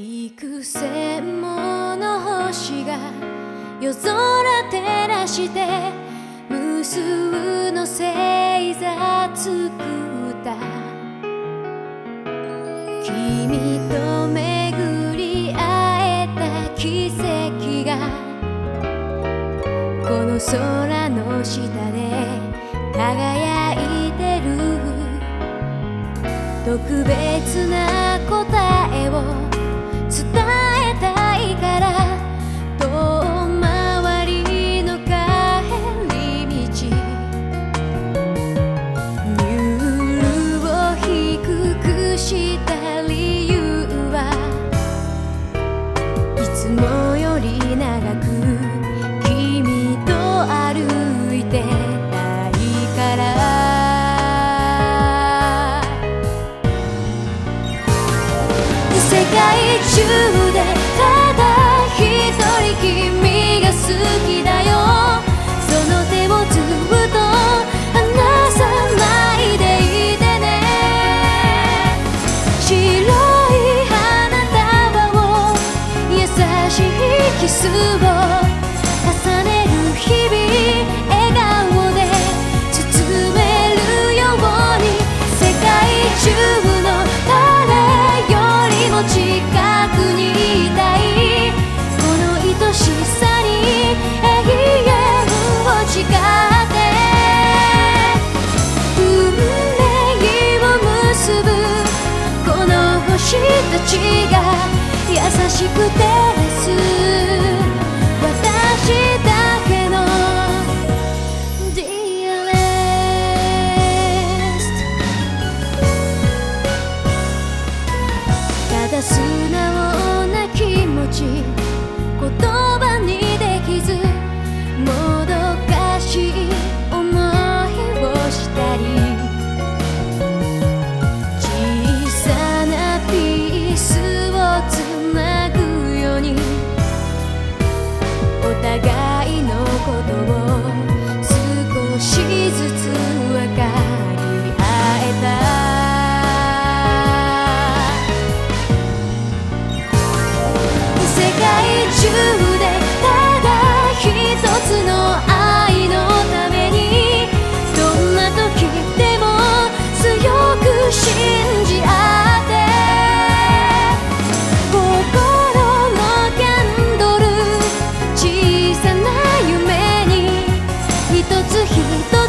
幾千もの星が夜空照らして無数の星座作った。君と巡り会えた奇跡がこの空の下で輝いてる。特別な答えを伝えたいから私たちが優しくてら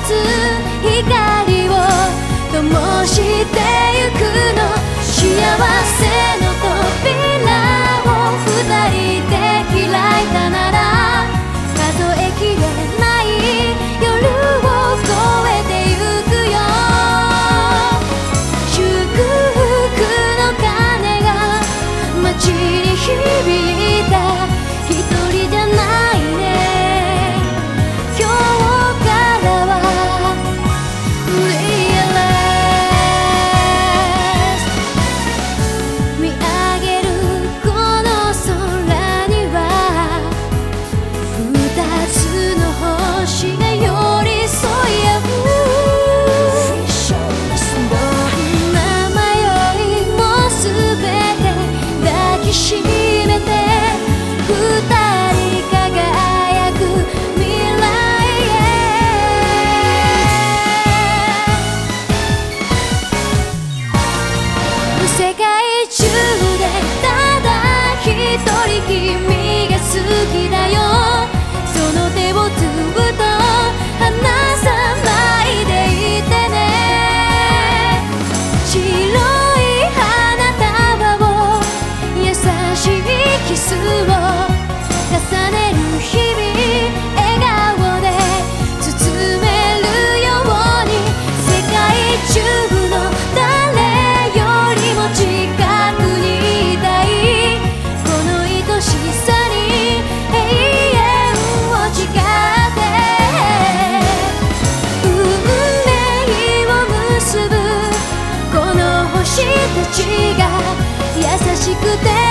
つ光を灯してゆくの。幸せの We love くて